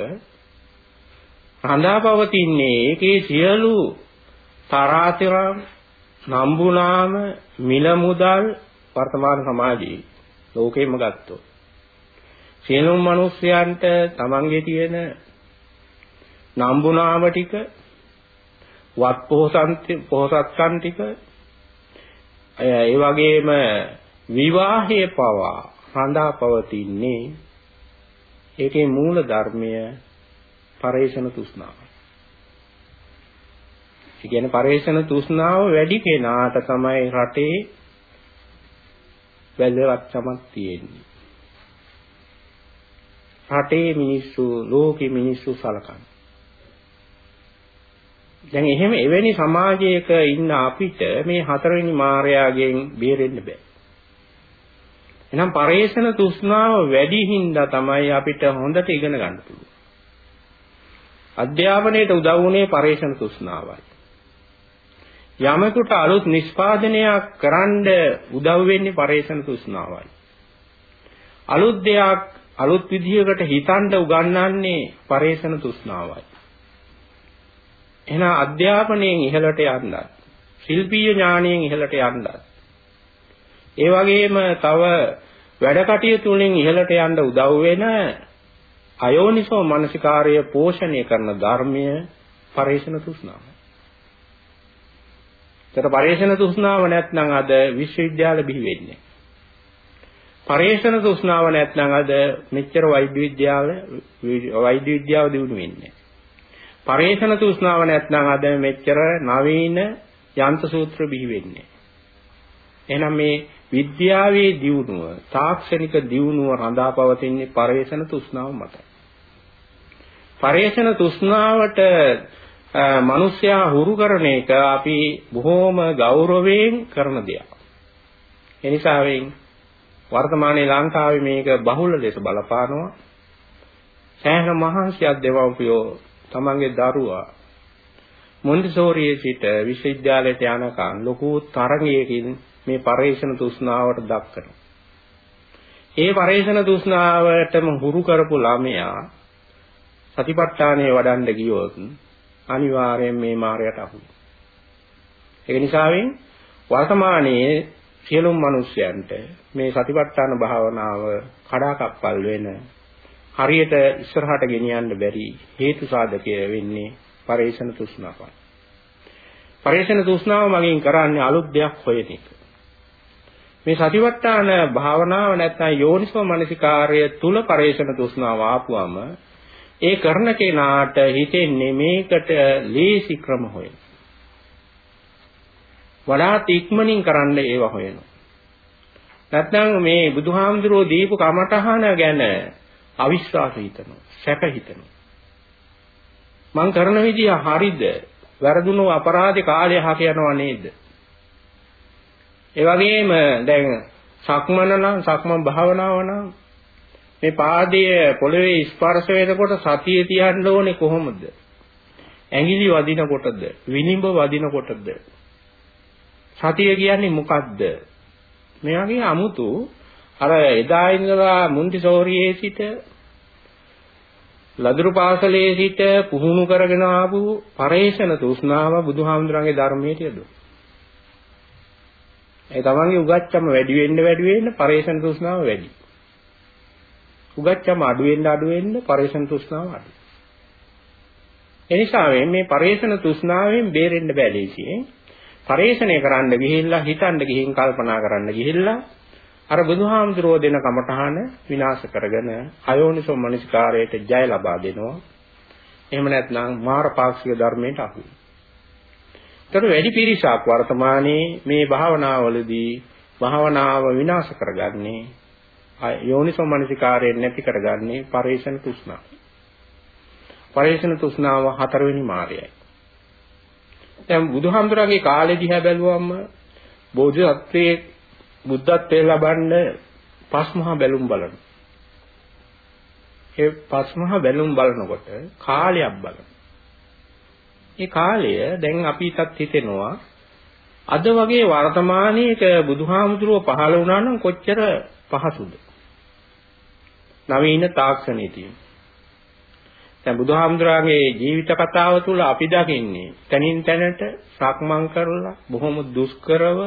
රඳාපවතින්නේ ඒකේ සියලු තරාතිරම් නම්බුනාම මිල මුදල් වර්තමාන සමාජයේ ලෝකෙම ගත්තොත් සියලුම මිනිස්යන්ට තමන්ගේ තියෙන නම්බුනාම ටික වත් පොහසත් පොහසත්කම් ටික ඒ වගේම විවාහයේ පවා හඳා පවතින්නේ ඒකේ මූල ධර්මය පරේෂණ තුෂ්ණාව. ඒ කියන්නේ පරේෂණ තෘෂ්ණාව වැඩි කෙනාට තමයි රටේ වැදගත්කමක් තියෙන්නේ. රටේ මිනිස්සු ලෝකෙ මිනිස්සු සලකන්නේ. දැන් එහෙම එවැනි සමාජයක ඉන්න අපිට මේ හතරවෙනි මායාවෙන් බේරෙන්න බෑ. එහෙනම් පරේෂණ තෘෂ්ණාව වැඩි හින්දා තමයි අපිට හොඳට ඉගෙන ගන්න පුළුවන්. අධ්‍යාපනයට උදව් වුණේ පරේෂණ තෘෂ්ණාවයි. යමෙකුට අලුත් නිෂ්පාදනයක් කරන්න උදව් වෙන්නේ පරේෂණ තෘෂ්ණාවයි. අලුත් දෙයක් අලුත් විදිහකට හිතන්න උගන්වන්නේ පරේෂණ තෘෂ්ණාවයි. එහෙනම් අධ්‍යාපනයෙන් ඉහළට යන්නත්, ශිල්පීය ඥානයෙන් ඉහළට යන්නත්, ඒ වගේම තව වැඩ කටයුතු වලින් ඉහළට යන්න උදව් වෙන අයෝනිසෝ මනසිකාර්ය පෝෂණය කරන ධර්මය පරේෂණ තෘෂ්ණාව. ඒතර පරේෂණ තෘෂ්ණාව නැත්නම් අද විශ්වවිද්‍යාල බිහි වෙන්නේ. පරේෂණ තෘෂ්ණාව නැත්නම් අද මෙච්චර වෛද්‍ය විද්‍යාව වෛද්‍ය විද්‍යාව දියුණු වෙන්නේ. පරේෂණ තෘෂ්ණාව නැත්නම් අද මෙච්චර නවීන යන්ත්‍ර සූත්‍ර බිහි වෙන්නේ. එහෙනම් මේ විද්‍යාවේ දියුණුව, තාක්ෂණික දියුණුව රඳාපවතින්නේ පරේෂණ තෘෂ්ණාව මත. පරේෂණ තෘෂ්ණාවට මිනිස්සයා හුරු කරන එක අපි බොහොම ගෞරවයෙන් කරන දෙයක්. එනිසා වර්තමානයේ ලංකාවේ මේක බහුල ලෙස බලපානවා. සෑහෙන මහන්සියක් දෙවව්පියෝ තමන්ගේ දරුවා මොන්ටිසෝරියේ සිට විශ්වවිද්‍යාලයට යනකම් ලොකු තරගයකින් මේ පරේෂණ තෘෂ්ණාවට දක්වනවා. ඒ පරේෂණ තෘෂ්ණාවටම හුරු කරපු ළමයා සතිපට්ඨානය වඩන්න ගියොත් අනිවාර්යෙන් මේ මායයට අහු ඒ නිසාවෙන් වර්තමානයේ සියලුම මිනිස්යන්ට මේ සතිපට්ඨාන භාවනාව කඩාකප්පල් වෙන හරියට ඉස්සරහට ගෙනියන්න බැරි හේතු සාධකය වෙන්නේ පරේෂණ තෘෂ්ණාවයි. පරේෂණ තෘෂ්ණාව මගින් කරන්නේ අලුත් දෙයක් හොයන එක. මේ සතිපට්ඨාන භාවනාව නැත්නම් යෝනිසෝ මනසිකාර්ය තුල පරේෂණ තෘෂ්ණාව ආපුවම ඒ කරන කෙනාට හිතෙන්නේ මේකට ලේසි ක්‍රම හොයන. වඩාත් ඉක්මනින් කරන්න ඒව හොයනවා. නැත්නම් මේ බුදුහාමුදුරෝ දීපු කමඨහන ගැන අවිශ්වාස හිතනවා, සැක හිතනවා. මං කරන විදිය හරිද? වැරදුණු අපරාධේ කාලය හක යනවා නේද? ඒ වගේම දැන් සක්මන නම් සක්මන් භාවනාව නම් මේ පාදයේ පොළවේ ස්පර්ශ වෙනකොට සතිය තියන්න ඕනේ කොහොමද? ඇඟිලි වදිනකොටද? විනිඹ වදිනකොටද? සතිය කියන්නේ මොකද්ද? මේ වගේ 아무තු අර එදා ඉඳලා මුන්ටිසෝරියේ සිට ලදරු පාසලේ සිට පුහුණු කරගෙන ආපු පරේෂණ තෘෂ්ණාව බුදුහාමුදුරන්ගේ ධර්මයට යදුවා. ඒ තමන්ගේ උගච්චම වැඩි වෙන්න වැඩි වෙන්න පරේෂණ තෘෂ්ණාව වැඩි. උගච්චම අඩු වෙන්න අඩු වෙන්න පරේෂණ තෘෂ්ණාව අඩු. එනිසා මේ පරේෂණ තෘෂ්ණාවෙන් බේරෙන්න බෑ ලේසියෙන්. පරේෂණය කරන්න ගිහිල්ලා හිතන්න ගිහින් කල්පනා කරන්න ගිහිල්ලා අර බුදුහාමුදුරෝ දෙන කමඨහන විනාශ කරගෙන අයෝනිසෝ මනසිකාරයට ජය ලබා දෙනවා. එහෙම නැත්නම් මාරපාක්ෂික ධර්මයට අහු වෙනවා. ඒතර වැඩි පිරිසක් වර්තමානයේ මේ භාවනාවලදී භාවනාව විනාශ කරගන්නේ යෝනිසෝ මනසිකාරයෙන් නැති කරගන්නේ පරේෂණ තෘෂ්ණාව. පරේෂණ තෘෂ්ණාව හතරවෙනි මාර්ගයයි. දැන් බුදුහාමුදුරන්ගේ කාලේ දිහා බැලුවම බෝධිසත්වයේ බුද්ධත්වයේ ලබන්න පස්මහා බැලුම් බලන. ඒ පස්මහා බැලුම් බලනකොට කාලයක් බලන. ඒ කාලය දැන් අපිටත් හිතෙනවා අද වගේ වර්තමානයේක බුදුහාමුදුරුව පහළ වුණා නම් කොච්චර පහසුද? නවීන තාක්ෂණයේ තියෙන. දැන් බුදුහාමුදුරන්ගේ ජීවිත කතාව තුළ අපි දකින්නේ තනින් තැනට සක්මන් කරලා බොහොම දුෂ්කරව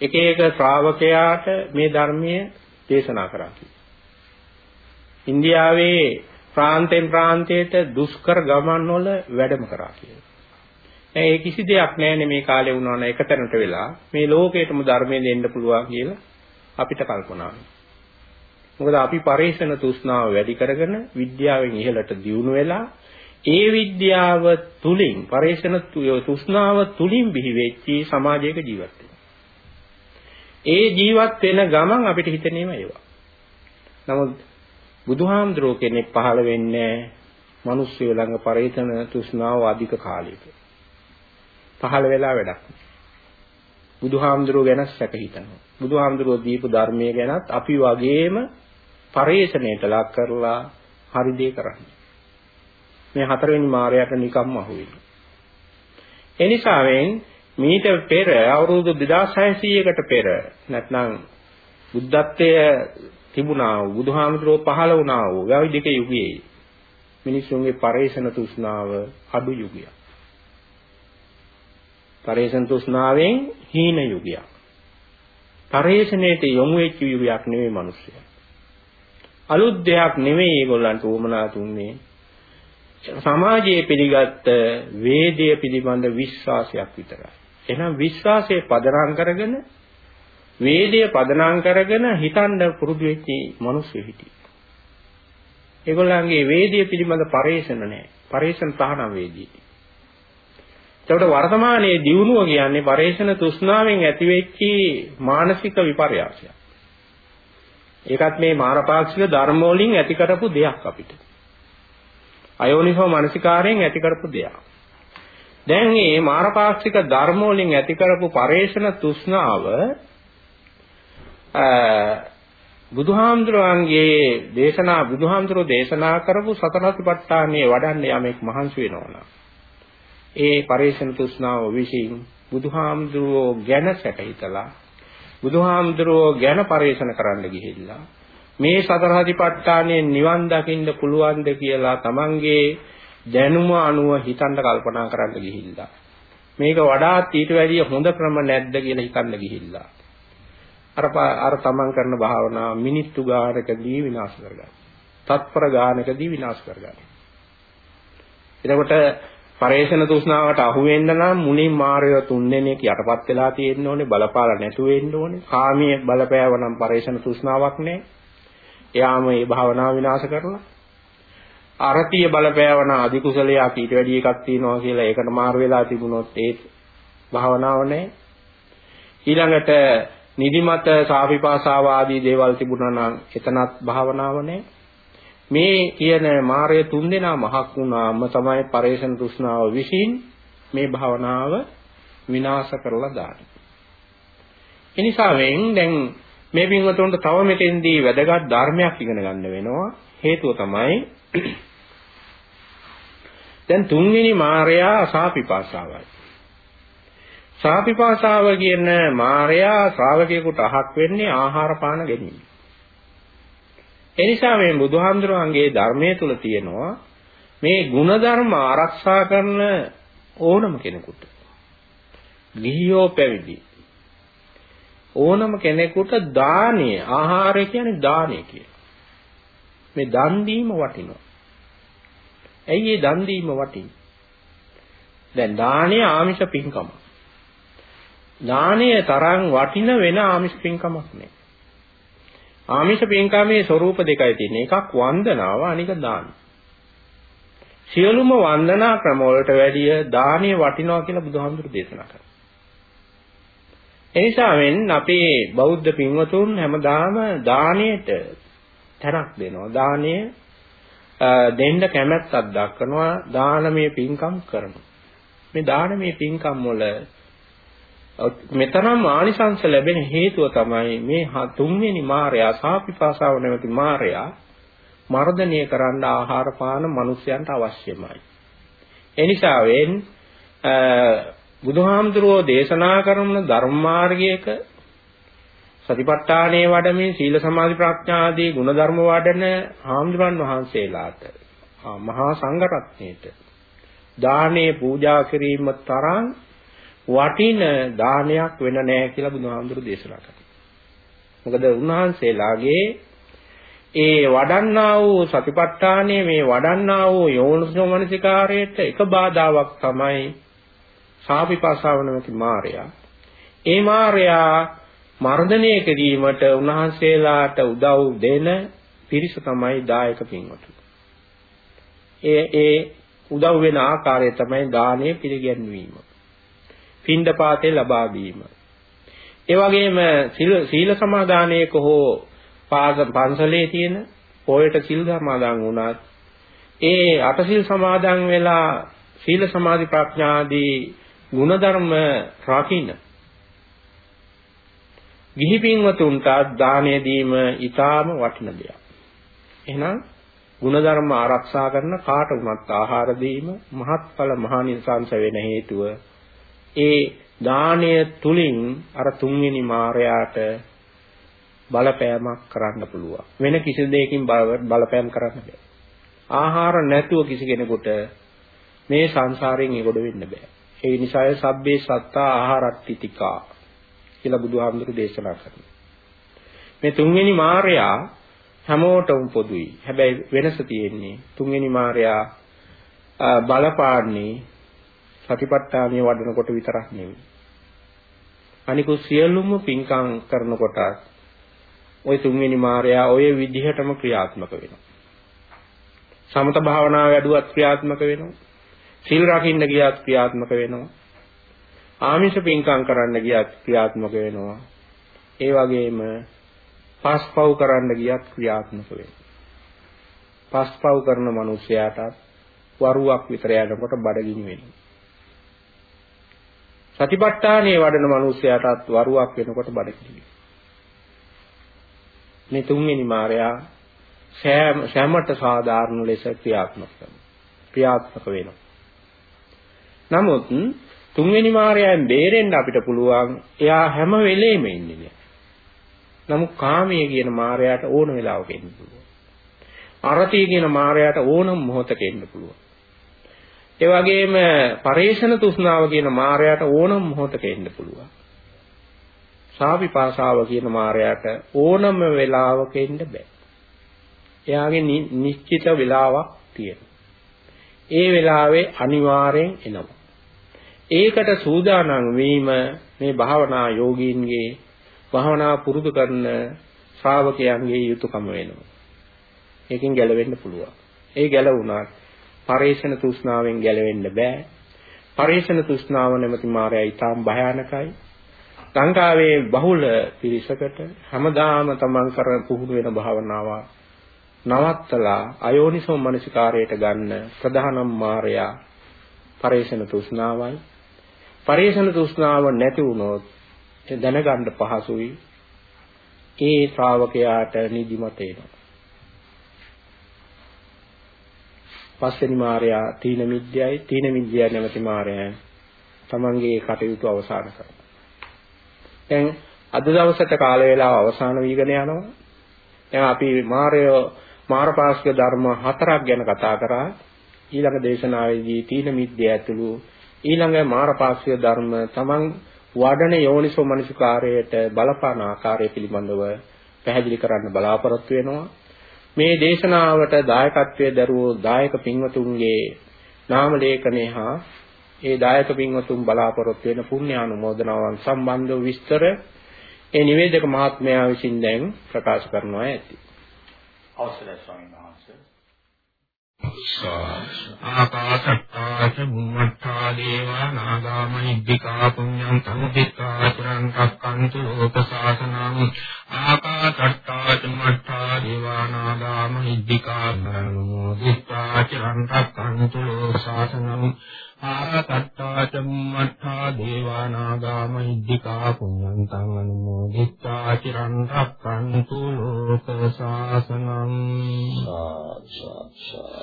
එක එක ශ්‍රාවකයාට මේ ධර්මයේ දේශනා කරා. ඉන්දියාවේ ප්‍රාන්තෙන් ප්‍රාන්තයට දුෂ්කර ගමන් වල වැඩම කරා කියලා. ඒ කිසි දෙයක් නැහැනේ මේ කාලේ වුණාන එකතැනට වෙලා මේ ලෝකේටම ධර්මය දෙන්න පුළුවන් කියලා අපිට කල්පනා මොකද අපි පරිශන තෘෂ්ණාව වැඩි කරගෙන විද්‍යාවෙන් ඉහළට දියුණු වෙලා ඒ විද්‍යාව තුලින් පරිශන තෘෂ්ණාව තුලින් බිහි වෙච්ච සමාජයක ජීවත් ඒ ජීවත් වෙන ගමන් අපිට හිතෙනේම ඒවා. නමුත් බුදුහාමුදුරුවෝ කෙනෙක් පහළ වෙන්නේ මිනිස්සු ළඟ පරිතන තෘෂ්ණාව අධික කාලයක. පහළ වෙලා වැඩක්. බුදුහාමුදුරුවෝ ගැන සැක හිතනවා. බුදුහාමුදුරුවෝ දීපු ධර්මයේ ගැනත් අපි වගේම පරේෂණයට ලක් කරලා හරි දේ කරන්නේ. මේ හතරවෙනි මාරයට නිකම්ම අහු වෙනවා. එනිසාවෙන් මීට පෙර අවුරුදු 2600කට පෙර නැත්නම් බුද්ධත්වයේ තිබුණා වූ බුදුහාමුදුරුවෝ පහළ වුණා වූ වෛදික යුගයේ මිනිසුන්ගේ පරේෂණ තෘෂ්ණාව අඩු යුගයක්. පරේෂණ තෘෂ්ණාවෙන් හීන යුගයක්. පරේෂණයට යොමු වෙච්ච යුගයක් නෙවෙයි මිනිස්සයා. අලුත් දෙයක් නෙවෙයි ඒගොල්ලන්ට උවමනා තුන්නේ. සමාජයේ පිළිගත් වේදය පිළිබඳ විශ්වාසයක් විතරයි. එහෙනම් විශ්වාසයේ පදනම් කරගෙන වේදය පදනම් කරගෙන හිතන්න පුරුදු වෙච්ච මිනිස්සු හිටියේ. ඒගොල්ලන්ගේ වේදය පිළිබඳ පරේෂණ නැහැ. පරේෂණ තහනම් වේදී. ඒකට වර්තමානයේ දියුණුව කියන්නේ පරේෂණ තෘෂ්ණාවෙන් ඇතිවෙච්ච මානසික විපර්යාසයක්. ඒකත් මේ මාරපාක්ෂික ධර්ම වලින් ඇති කරපු දෙයක් අපිට. අයෝනිසෝ මනසිකාරයෙන් ඇති කරපු දෙයක්. දැන් මේ මාරපාක්ෂික ධර්ම වලින් ඇති කරපු පරේෂණ තෘෂ්ණාව බුදුහාමුදුරන්ගේ දේශනා බුදුහාමුදුරෝ දේශනා කරපු සතරතිපට්ඨානයේ වඩන්න යමෙක් මහන්සි වෙනවා ඒ පරේෂණ තෘෂ්ණාව විසින් බුදුහාමුදුරෝ ගැන සැකහිතලා බුදුහාමුදුරෝ ගැන පරේෂණ කරන්න ගිහිල්ලා මේ සතරතිපට්ඨානයේ නිවන් දකින්න පුළුවන්ද කියලා තමන්ගේ දැනුම අනුව හිතන්න කල්පනා කරන්න ගිහිල්ලා මේක වඩාත් ඊට වැඩිය හොඳ ක්‍රම නැද්ද කියලා හිතන්න ගිහිල්ලා අර අර තමන් කරන භාවනාව මිනිත්තු ගානකදී විනාශ කරගන්න. තත්පර ගානකදී විනාශ කරගන්න. එතකොට පරේෂණ තෘෂ්ණාවට අහු වෙන්න නම් මුලින් මාර්ය තුන්දෙනෙක් යටපත් වෙලා තියෙන්න ඕනේ බලපාලා නැතු වෙන්න ඕනේ. කාමයේ බලපෑව නම් පරේෂණ තෘෂ්ණාවක් නැහැ. එයාම මේ භාවනාව විනාශ කරලා අරතිය බලපෑවන අධිකුසලයක් ඊට වැඩි එකක් තියෙනවා කියලා ඒකට මාරු වෙලා තිබුණොත් ඒ භාවනාව නැහැ. ඊළඟට නිදිමත සාපිපාසාව ආදී දේවල් තිබුණා නම් එතනත් භාවනාව මේ කියන මායය තුන්දෙනා මහක් වුණාම තමයි පරේෂණ තෘෂ්ණාව විසින් මේ භාවනාව විනාශ කරලා දාන්නේ. එනිසාවෙන් දැන් මේ පින්වතුන්ට තව මෙතෙන්දී වැදගත් ධර්මයක් ඉගෙන ගන්න වෙනවා. හේතුව තමයි දැන් තුන්වෙනි මායя සාපිපාසාවයි. සාපිපාසාව කියන මායයා ශ්‍රාවකයෙකුට අහක් වෙන්නේ ආහාර පාන ගැනීම. ඒ නිසා මේ බුදුහාමුදුරන්ගේ ධර්මයේ තුල තියෙනවා මේ ಗುಣධර්ම ආරක්ෂා කරන ඕනම කෙනෙකුට ගිහියෝ පැවිදි ඕනම කෙනෙකුට දානය ආහාරය කියන්නේ දානය කියලා. මේ දන් දීම වටිනවා. ඇයි ඒ දන් දීම වටින්නේ? දැන් දානය ආමිෂ පින්කම. දානය තරම් වටින වෙන ආමිෂ පින්කමක් නෑ. ආමිෂ පින්කමේ ස්වરૂප දෙකයි තියෙන්නේ. එකක් වන්දනාව අනික දාන. සියලුම වන්දනා ක්‍රම වලට වැඩිය දානීය වටිනවා කියලා බුදුහාමුදුරු දේශනා කරා. එනිසා වෙන් අපේ බෞද්ධ පින්වතුන් හැමදාම දාණයට තැනක් දෙනවා. දාණය දෙන්න කැමැත්තක් දක්වනවා. දානමය පින්කම් කරනවා. මේ දානමය පින්කම් වල මෙතරම් ආනිසංස ලැබෙන හේතුව තමයි මේ තුන්වෙනි මායя සාපිපාසාව නැමැති මායя මර්ධනය කරන්න ආහාර පාන මිනිස්යන්ට අවශ්‍යමයි. එනිසා වෙන් බුදුහාමුදුරුවෝ දේශනා කරන ධර්ම මාර්ගයක සතිපට්ඨානයේ වඩමින් සීල සමාධි ප්‍රඥා ආදී ගුණධර්ම වඩන හාමුදුරන් වහන්සේලාට මහා සංඝරත්නයට දානේ පූජා කිරීම තරම් වටින දානයක් වෙන නැහැ කියලා බුදුහාමුදුරුවෝ දේශනා කළා. මොකද උන්වහන්සේලාගේ ඒ වඩන්නා වූ සතිපට්ඨානයේ මේ වඩන්නා වූ යෝනිසෝ මනසිකාරයට එක බාධාවක් තමයි සාපිපාසාව නැති මායя. ඒ මායя මර්ධනය කිරීමට උන්වහන්සේලාට උදව් දෙන පිරිස තමයි දායක පින්වතුන්. ඒ ඒ උදව් වෙන ආකාරය තමයි දානය පිළිගැන්වීම. පින්ඩපාතේ ලබා දීම. ඒ වගේම සීල සමාදානයක හෝ පන්සලේ තියෙන පොයට සීල් සමාදන් වුණත් ඒ අටසිල් සමාදන් වෙලා සීල සමාධි ප්‍රඥාදී ගුණධර්ම රකින්න ගිහි පින්වතුන්ට දානය දීම ඊටාම වටින දෙයක්. එහෙනම් ಗುಣධර්ම ආරක්ෂා කරන කාට වුණත් ආහාර දීම මහත්ඵල මහානිසංස වෙන හේතුව ඒ දානය තුලින් අර තුන්වෙනි මාරයාට බලපෑමක් කරන්න පුළුවන්. වෙන කිසි දෙයකින් බලපෑම් කරන්න බෑ. ආහාර නැතුව කිසි කෙනෙකුට මේ සංසාරයෙන් ඉගොඩ වෙන්න බෑ. ඒ නිසාය සබ්බේ සත්තා ආහාරට්ටිතිකා කියලා බුදුහාමුදුරු දේශනා කරනවා. මේ තුන්වෙනි මාර්යා හැමෝටම පොදුයි. හැබැයි වෙනස තියෙන්නේ තුන්වෙනි මාර්යා බලපාන්නේ සතිපට්ඨානිය වඩනකොට විතරක් නෙවෙයි. අනිකු සියලුම පින්කම් කරනකොට ওই තුන්වෙනි මායя ඔය විදිහටම ක්‍රියාත්මක වෙනවා. සමත භාවනාව වැඩුවත් ක්‍රියාත්මක වෙනවා. සීල් රකින්න ගියත් ක්‍රියාත්මක වෙනවා. ආමිෂ පින්කම් කරන්න ගියත් ක්‍රියාත්මක වෙනවා. ඒ වගේම පස්පව් කරන්න ගියත් ක්‍රියාත්මක වෙනවා. පස්පව් කරන මිනිසයාට වරුවක් විතර යනකොට බඩගිනි වෙනවා. සතිපට්ඨානයේ වඩන මිනිසයාටත් වරුවක් වෙනකොට බඩගිනි මේ තුන්වෙනි මාර්යා සෑම සෑමට සාධාරණ ලෙස ක්‍රියාත්මක කරනවා. ක්‍රියාත්මක වෙනවා. නමුත් තුන්වෙනි මායයෙන් බේරෙන්න අපිට පුළුවන් එයා හැම වෙලෙම ඉන්නේ නෑ. නමුත් කාමයේ කියන මායයට ඕන වෙලාවක එන්න පුළුවන්. අරතිය කියන මායයට ඕනම මොහොතක එන්න පුළුවන්. ඒ වගේම පරේෂණ තෘෂ්ණාව කියන මායයට ඕනම මොහොතක එන්න පුළුවන්. සාවිපාසාව කියන මායයට ඕනම වෙලාවක එන්න බෑ. එයාගේ නිශ්චිත වෙලාවක් තියෙනවා. ඒ වෙලාවේ අනිවාර්යෙන් එනවා. ඒකට සූදානම් වීම මේ භාවනා යෝගීන්ගේ භාවනා පුරුදු කරන ශ්‍රාවකයන්ගේ යුතුයකම වෙනවා. ඒකෙන් ගැලවෙන්න පුළුවන්. ඒ ගැලවුණාත් පරේෂණ තෘෂ්ණාවෙන් ගැලවෙන්න බෑ. පරේෂණ තෘෂ්ණාව නැමැති මායя ඊටාම් භයානකයි. ලංකාවේ බහුල පිරිසකට හැමදාම තමන් කරන පුහුණු වෙන භාවනාව නවත්තලා අයෝනිසෝ මනසිකාරයට ගන්න ප්‍රධානම මායя පරේෂණ තෘෂ්ණාවයි පරේෂණ තෘෂ්ණාව නැති වුණොත් දැනගන්න පහසුයි ඒ ශ්‍රාවකයාට නිදිමත එනවා. පස්වෙනි මාර්යා තීන මිද්‍යයි තීන මිද්‍යයි නැමැති මාර්යයන් තමන්ගේ කටයුතු අවසන් කරනවා. දැන් අද දවසට කාල වේලාව අවසන් වීගෙන යනවා. දැන් අපි මාර්ය මාරපාස්ක ධර්ම හතරක් ගැන කතා කරා. ඊළඟ දේශනාවේදී තීන මිද්‍ය ඇතුළු ඊළඟ මාරපාස්ක ධර්ම තමන් වඩන යෝනිසෝ මනසිකාරයට බලපාන ආකාරය පිළිබඳව පැහැදිලි කරන්න බලාපොරොත්තු වෙනවා. මේ දේශනාවට දායකත්වයේ දරුවෝ දායක පින්වතුන්ගේ නාම ලේඛනය හා ඒ දායක පින්වතුන් බලාපොරොත්තු වෙන පුණ්‍යානුමෝදනාවන් සම්බන්ධව විස්තර ඒ නිවේදක මහත්මයා විසින් දැන් ප්‍රකාශ කරනවා ඇති. අවසරයි ස්වාමීන් වහන්සේ. ආපාසත්තාච බුම්මත්තා දේවා නාගාමනිද්దికා පුඤ්ඤං සම්පිතා පුරං කක්කන්තු ලෝක සාසනං ආකාශට්ටා චුම්මට්ටා දේවානාගා මහිද්దికා බරණෝ දිත්තා චරන් රක්ඛන්තු ශාසනං ආකාශට්ටා චුම්මට්ටා දේවානාගා මහිද්దికා පුඤ්ඤන්තං අනුමෝදිත්තා චරන් රක්ඛන්තු ලෝක ශාසනං ආචාචා